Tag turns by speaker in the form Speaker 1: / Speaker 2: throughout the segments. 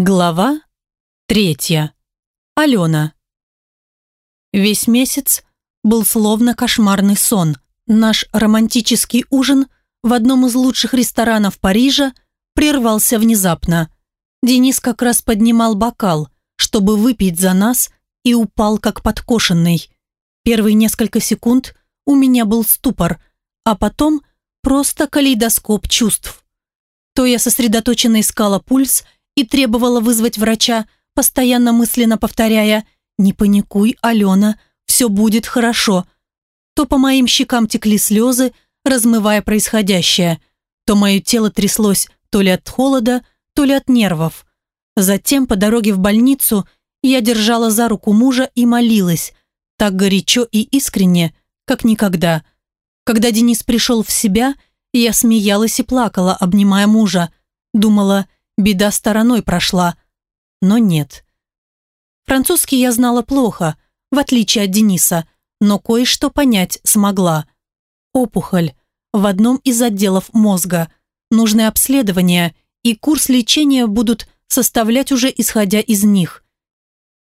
Speaker 1: Глава третья. Алена. Весь месяц был словно кошмарный сон. Наш романтический ужин в одном из лучших ресторанов Парижа прервался внезапно. Денис как раз поднимал бокал, чтобы выпить за нас, и упал как подкошенный. Первые несколько секунд у меня был ступор, а потом просто калейдоскоп чувств. То я сосредоточенно искала пульс – и требовала вызвать врача, постоянно мысленно повторяя «Не паникуй, Алена, все будет хорошо». То по моим щекам текли слезы, размывая происходящее, то мое тело тряслось то ли от холода, то ли от нервов. Затем по дороге в больницу я держала за руку мужа и молилась, так горячо и искренне, как никогда. Когда Денис пришел в себя, я смеялась и плакала, обнимая мужа. Думала, беда стороной прошла. Но нет. Французский я знала плохо, в отличие от Дениса, но кое-что понять смогла. Опухоль в одном из отделов мозга. Нужное обследование и курс лечения будут составлять уже исходя из них.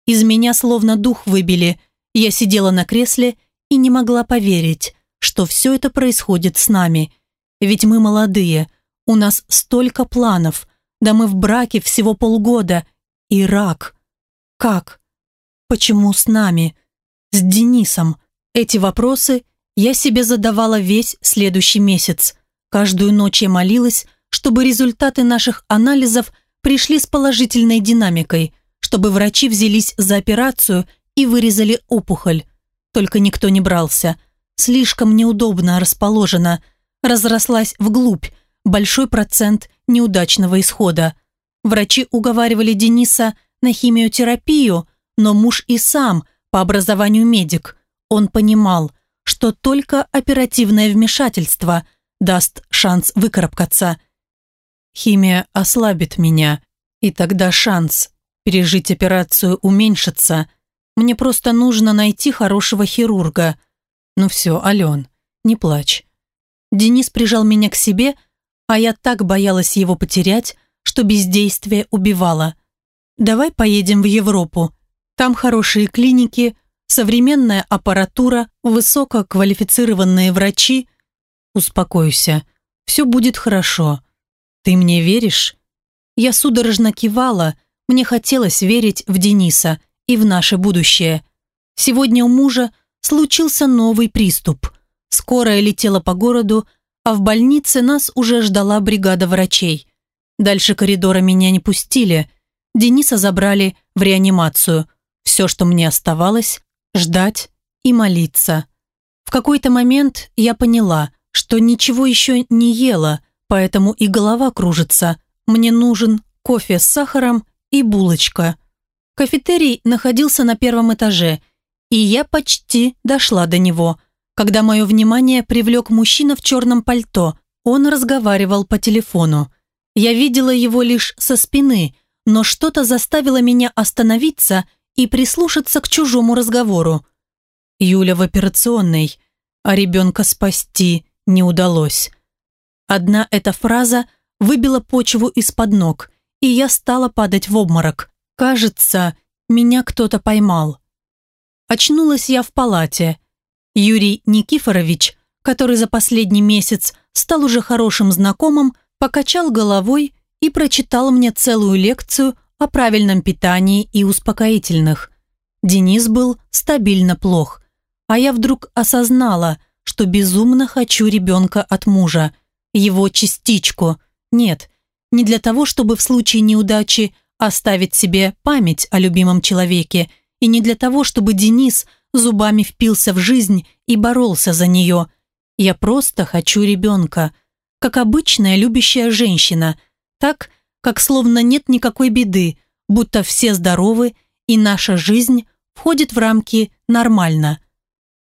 Speaker 1: Из меня словно дух выбили. Я сидела на кресле и не могла поверить, что все это происходит с нами. Ведь мы молодые, у нас столько планов – да мы в браке всего полгода. И рак. Как? Почему с нами? С Денисом? Эти вопросы я себе задавала весь следующий месяц. Каждую ночь я молилась, чтобы результаты наших анализов пришли с положительной динамикой, чтобы врачи взялись за операцию и вырезали опухоль. Только никто не брался. Слишком неудобно расположена. Разрослась вглубь, большой процент неудачного исхода. Врачи уговаривали Дениса на химиотерапию, но муж и сам, по образованию медик, он понимал, что только оперативное вмешательство даст шанс выкарабкаться. Химия ослабит меня, и тогда шанс пережить операцию уменьшится. Мне просто нужно найти хорошего хирурга. Ну все, Ален, не плачь. Денис прижал меня к себе, а я так боялась его потерять, что бездействие убивало. «Давай поедем в Европу. Там хорошие клиники, современная аппаратура, высококвалифицированные врачи. Успокойся, все будет хорошо. Ты мне веришь?» Я судорожно кивала, мне хотелось верить в Дениса и в наше будущее. Сегодня у мужа случился новый приступ. Скорая летела по городу, а в больнице нас уже ждала бригада врачей. Дальше коридора меня не пустили. Дениса забрали в реанимацию. Все, что мне оставалось – ждать и молиться. В какой-то момент я поняла, что ничего еще не ела, поэтому и голова кружится. Мне нужен кофе с сахаром и булочка. Кафетерий находился на первом этаже, и я почти дошла до него – когда мое внимание привлек мужчина в черном пальто. Он разговаривал по телефону. Я видела его лишь со спины, но что-то заставило меня остановиться и прислушаться к чужому разговору. Юля в операционной, а ребенка спасти не удалось. Одна эта фраза выбила почву из-под ног, и я стала падать в обморок. Кажется, меня кто-то поймал. Очнулась я в палате. Юрий Никифорович, который за последний месяц стал уже хорошим знакомым, покачал головой и прочитал мне целую лекцию о правильном питании и успокоительных. Денис был стабильно плох, а я вдруг осознала, что безумно хочу ребенка от мужа, его частичку. Нет, не для того, чтобы в случае неудачи оставить себе память о любимом человеке, и не для того, чтобы Денис – зубами впился в жизнь и боролся за нее. Я просто хочу ребенка, как обычная любящая женщина, так, как словно нет никакой беды, будто все здоровы и наша жизнь входит в рамки нормально.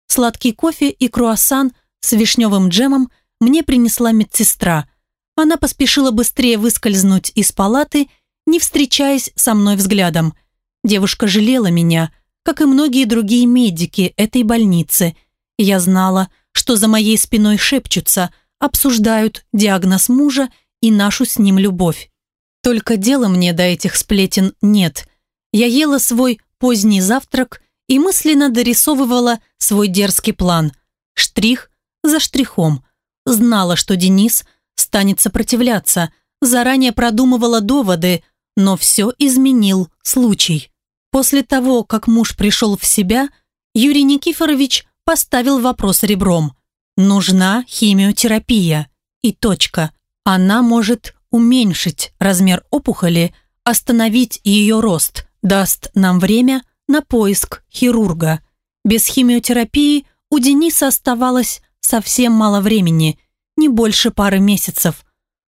Speaker 1: Сладкий кофе и круассан с вишневым джемом мне принесла медсестра. Она поспешила быстрее выскользнуть из палаты, не встречаясь со мной взглядом. Девушка жалела меня – как и многие другие медики этой больницы. Я знала, что за моей спиной шепчутся, обсуждают диагноз мужа и нашу с ним любовь. Только дела мне до этих сплетен нет. Я ела свой поздний завтрак и мысленно дорисовывала свой дерзкий план. Штрих за штрихом. Знала, что Денис станет сопротивляться, заранее продумывала доводы, но все изменил случай. После того, как муж пришел в себя, Юрий Никифорович поставил вопрос ребром. Нужна химиотерапия. И точка. Она может уменьшить размер опухоли, остановить ее рост, даст нам время на поиск хирурга. Без химиотерапии у Дениса оставалось совсем мало времени, не больше пары месяцев.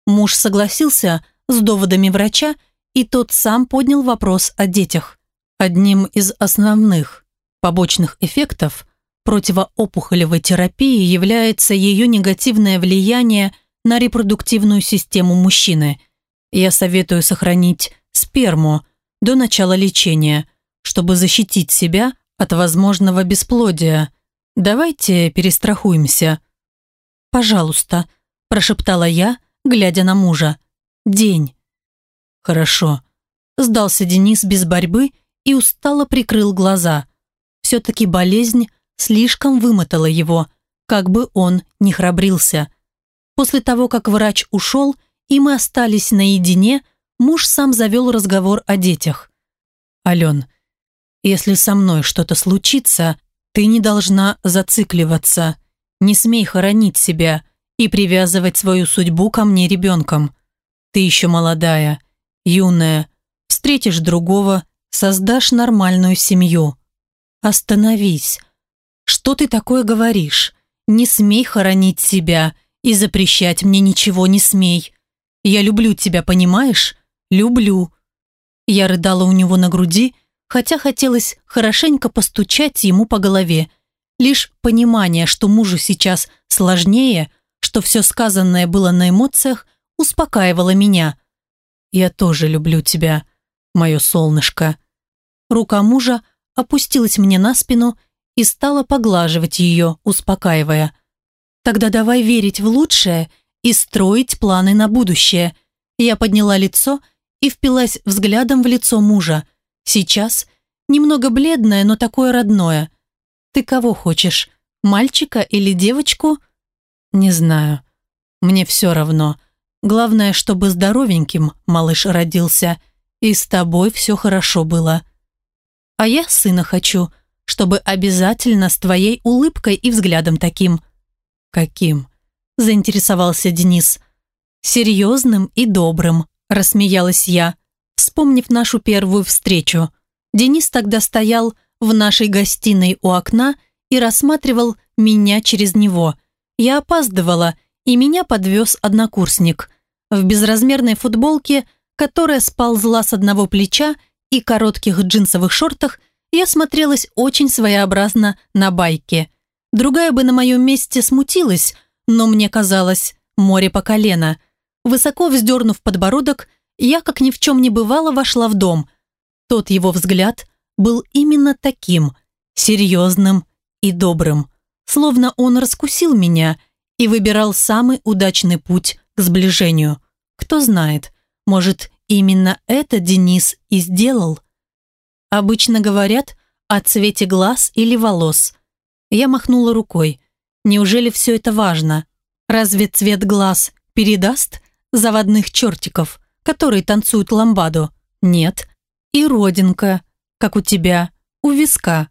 Speaker 1: Муж согласился с доводами врача, и тот сам поднял вопрос о детях. Одним из основных побочных эффектов противоопухолевой терапии является ее негативное влияние на репродуктивную систему мужчины. Я советую сохранить сперму до начала лечения, чтобы защитить себя от возможного бесплодия. Давайте перестрахуемся. «Пожалуйста», – прошептала я, глядя на мужа. «День». «Хорошо», – сдался Денис без борьбы и устало прикрыл глаза. Все-таки болезнь слишком вымотала его, как бы он ни храбрился. После того, как врач ушел, и мы остались наедине, муж сам завел разговор о детях. «Ален, если со мной что-то случится, ты не должна зацикливаться. Не смей хоронить себя и привязывать свою судьбу ко мне ребенком. Ты еще молодая, юная, встретишь другого, создашь нормальную семью. Остановись. Что ты такое говоришь? Не смей хоронить себя и запрещать мне ничего не смей. Я люблю тебя, понимаешь? Люблю. Я рыдала у него на груди, хотя хотелось хорошенько постучать ему по голове. Лишь понимание, что мужу сейчас сложнее, что все сказанное было на эмоциях, успокаивало меня. «Я тоже люблю тебя, мое солнышко». Рука мужа опустилась мне на спину и стала поглаживать ее, успокаивая. «Тогда давай верить в лучшее и строить планы на будущее». Я подняла лицо и впилась взглядом в лицо мужа. Сейчас немного бледное, но такое родное. Ты кого хочешь, мальчика или девочку? Не знаю. Мне все равно. Главное, чтобы здоровеньким малыш родился, и с тобой все хорошо было. А я сына хочу, чтобы обязательно с твоей улыбкой и взглядом таким. Каким? Заинтересовался Денис. Серьезным и добрым, рассмеялась я вспомнив нашу первую встречу. Денис тогда стоял в нашей гостиной у окна и рассматривал меня через него. Я опаздывала, и меня подвез однокурсник. В безразмерной футболке, которая сползла с одного плеча, и коротких джинсовых шортах я смотрелась очень своеобразно на байке. Другая бы на моем месте смутилась, но мне казалось, море по колено. Высоко вздернув подбородок, я, как ни в чем не бывало, вошла в дом. Тот его взгляд был именно таким, серьезным и добрым. Словно он раскусил меня и выбирал самый удачный путь к сближению. Кто знает, может, именно это Денис и сделал. Обычно говорят о цвете глаз или волос. Я махнула рукой. Неужели все это важно? Разве цвет глаз передаст заводных чертиков? которые танцуют ламбаду. Нет. И родинка, как у тебя, у виска.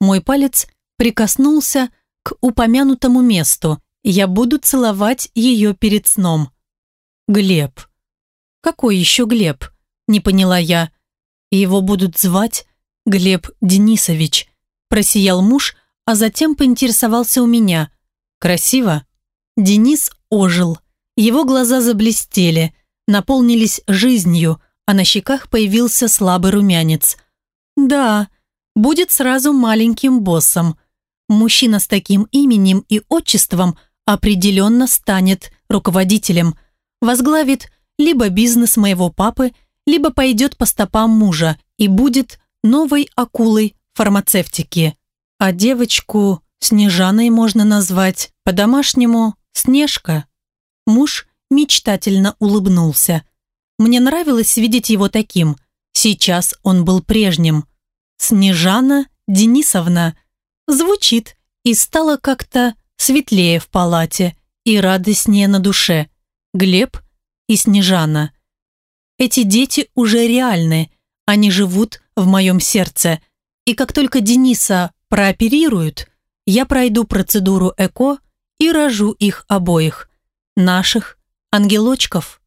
Speaker 1: Мой палец прикоснулся к упомянутому месту. Я буду целовать ее перед сном. Глеб. Какой еще Глеб? Не поняла я. Его будут звать Глеб Денисович. Просиял муж, а затем поинтересовался у меня. Красиво? Денис ожил. Его глаза заблестели – наполнились жизнью, а на щеках появился слабый румянец. «Да, будет сразу маленьким боссом. Мужчина с таким именем и отчеством определенно станет руководителем, возглавит либо бизнес моего папы, либо пойдет по стопам мужа и будет новой акулой фармацевтики. А девочку Снежаной можно назвать по-домашнему Снежка. Муж мечтательно улыбнулся. Мне нравилось видеть его таким. Сейчас он был прежним. Снежана Денисовна. Звучит. И стало как-то светлее в палате и радостнее на душе. Глеб и Снежана. Эти дети уже реальны. Они живут в моем сердце. И как только Дениса прооперируют, я пройду процедуру ЭКО и рожу их обоих. Наших ангелочков.